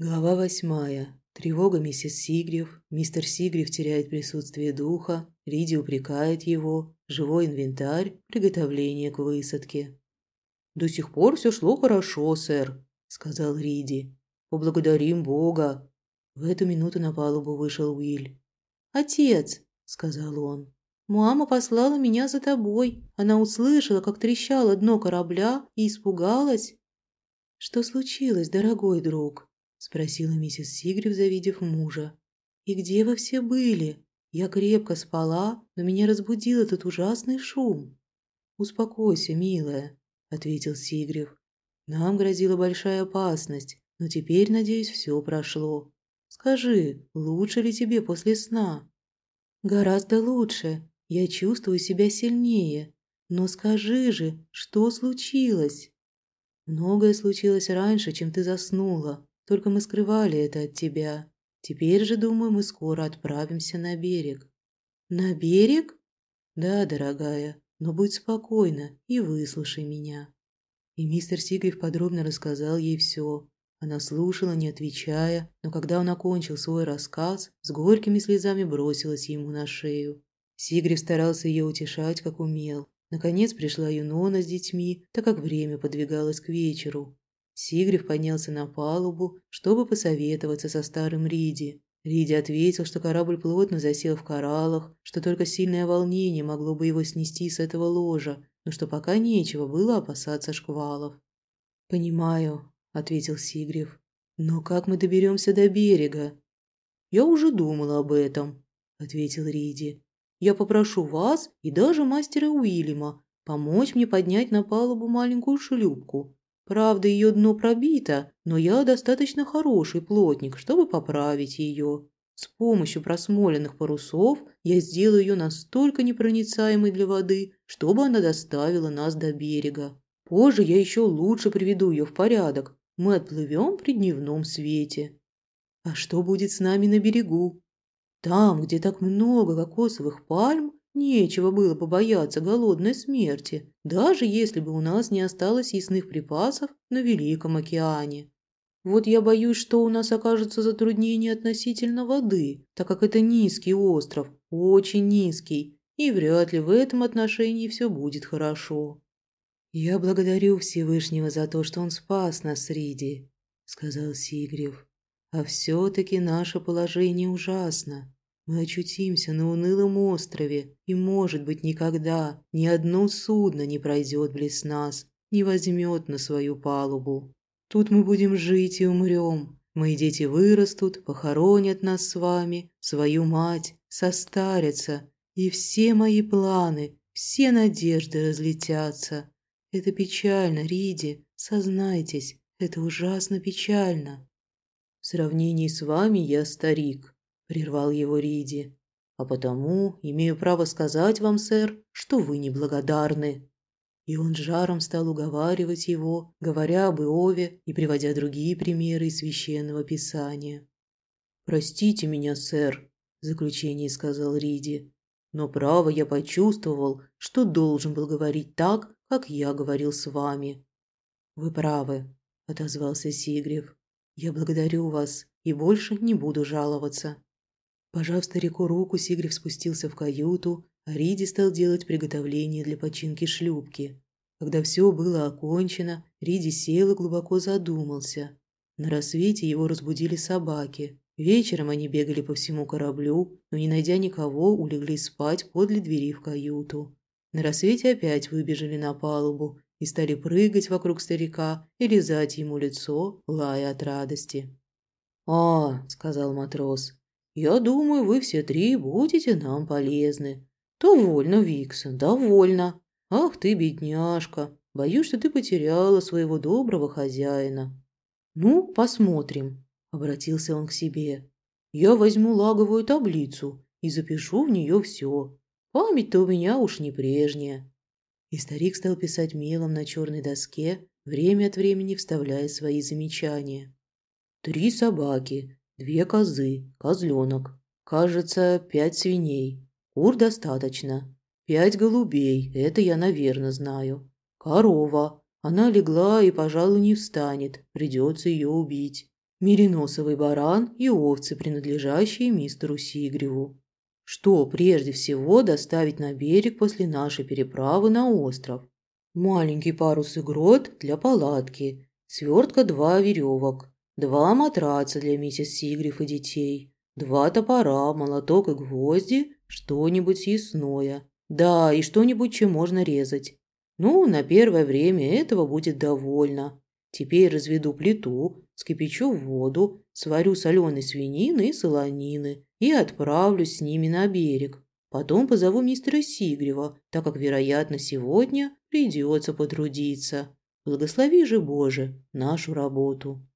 Глава восьмая. Тревога миссис Сигрев. Мистер Сигрев теряет присутствие духа. Риди упрекает его. Живой инвентарь. Приготовление к высадке. «До сих пор все шло хорошо, сэр», – сказал Риди. «Поблагодарим Бога». В эту минуту на палубу вышел Уиль. «Отец», – сказал он, – «мама послала меня за тобой. Она услышала, как трещало дно корабля и испугалась». «Что случилось, дорогой друг?» – спросила миссис Сигрев, завидев мужа. «И где вы все были? Я крепко спала, но меня разбудил этот ужасный шум». «Успокойся, милая», – ответил Сигрев. «Нам грозила большая опасность, но теперь, надеюсь, все прошло. Скажи, лучше ли тебе после сна?» «Гораздо лучше. Я чувствую себя сильнее. Но скажи же, что случилось?» «Многое случилось раньше, чем ты заснула. Только мы скрывали это от тебя. Теперь же, думаю, мы скоро отправимся на берег». «На берег?» «Да, дорогая, но будь спокойна и выслушай меня». И мистер Сигриф подробно рассказал ей все. Она слушала, не отвечая, но когда он окончил свой рассказ, с горькими слезами бросилась ему на шею. Сигриф старался ее утешать, как умел. Наконец пришла Юнона с детьми, так как время подвигалось к вечеру. Сигриф поднялся на палубу, чтобы посоветоваться со старым Риди. Риди ответил, что корабль плотно засел в кораллах, что только сильное волнение могло бы его снести с этого ложа, но что пока нечего было опасаться шквалов. «Понимаю», — ответил Сигриф. «Но как мы доберемся до берега?» «Я уже думала об этом», — ответил Риди. «Я попрошу вас и даже мастера Уильяма помочь мне поднять на палубу маленькую шлюпку. Правда, ее дно пробито, но я достаточно хороший плотник, чтобы поправить ее. С помощью просмоленных парусов я сделаю ее настолько непроницаемой для воды, чтобы она доставила нас до берега. Позже я еще лучше приведу ее в порядок. Мы отплывем при дневном свете. А что будет с нами на берегу? Там, где так много кокосовых пальм, Нечего было побояться голодной смерти, даже если бы у нас не осталось ясных припасов на Великом океане. Вот я боюсь, что у нас окажется затруднение относительно воды, так как это низкий остров, очень низкий, и вряд ли в этом отношении все будет хорошо. «Я благодарю Всевышнего за то, что он спас нас, Риди», — сказал Сигрев. «А все-таки наше положение ужасно. Мы очутимся на унылом острове, и, может быть, никогда ни одно судно не пройдет близ нас, не возьмет на свою палубу. Тут мы будем жить и умрем. Мои дети вырастут, похоронят нас с вами, свою мать, состарятся, и все мои планы, все надежды разлетятся. Это печально, Риди, сознайтесь, это ужасно печально. В сравнении с вами я старик, прервал его Риди. А потому имею право сказать вам, сэр, что вы неблагодарны. И он жаром стал уговаривать его, говоря об Иове и приводя другие примеры из священного писания. «Простите меня, сэр», – в заключении сказал Риди, «но право я почувствовал, что должен был говорить так, как я говорил с вами». «Вы правы», – отозвался Сигрев. «Я благодарю вас и больше не буду жаловаться». Пожав старику руку, Сигрев спустился в каюту, а Риди стал делать приготовление для починки шлюпки. Когда все было окончено, Риди сел и глубоко задумался. На рассвете его разбудили собаки. Вечером они бегали по всему кораблю, но, не найдя никого, улеглись спать подле двери в каюту. На рассвете опять выбежали на палубу и стали прыгать вокруг старика и лизать ему лицо, лая от радости. «А, — сказал матрос, я думаю, вы все три будете нам полезны. Довольно, Виксон, довольно. Ах ты, бедняжка, боюсь, что ты потеряла своего доброго хозяина. Ну, посмотрим, обратился он к себе. Я возьму лаговую таблицу и запишу в нее все. Память-то у меня уж не прежняя. И старик стал писать мелом на черной доске, время от времени вставляя свои замечания. Три собаки, Две козы, козленок. Кажется, пять свиней. Кур достаточно. Пять голубей, это я, наверное, знаю. Корова. Она легла и, пожалуй, не встанет. Придется ее убить. мериносовый баран и овцы, принадлежащие мистеру Сигреву. Что прежде всего доставить на берег после нашей переправы на остров? Маленький парус и грот для палатки, свертка два веревок, два матраца для миссис Сигрев и детей, два топора, молоток и гвозди, что-нибудь съестное. Да, и что-нибудь, чем можно резать. Ну, на первое время этого будет довольно. Теперь разведу плиту, скипячу воду, сварю соленой свинины и солонины и отправлюсь с ними на берег. Потом позову мистера Сигрева, так как, вероятно, сегодня придется потрудиться. Благослови же, Боже, нашу работу.